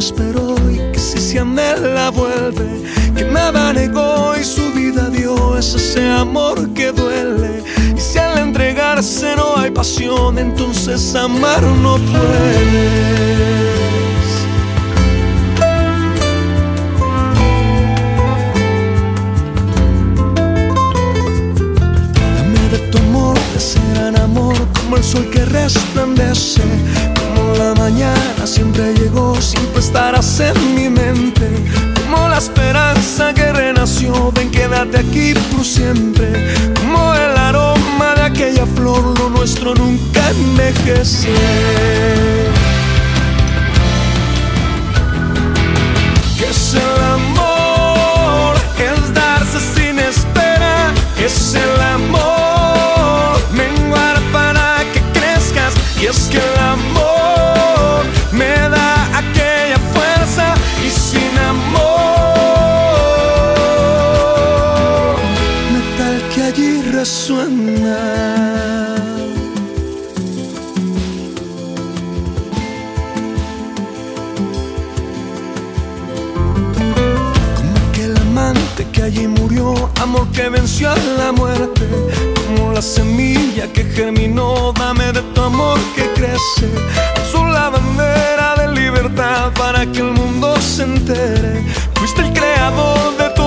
esperó y que si se anhela vuelve, que nada negó y su vida dio, es ese amor que duele. Y si al entregarse no hay pasión, entonces amar no puede. como el sol que resplandece, la mañana siempre llegó, siempre estarás en mi mente, como la esperanza que renació, ven quédate aquí por siempre, como el aroma de aquella flor, lo nuestro nunca envejece. Allí resuena. Como aquel amante que allí murió, amor que venció a la muerte la semilla que germinó, dame de tu amor que crece. Su la bandera de libertad para que el mundo se entere. Fuiste el creador de amor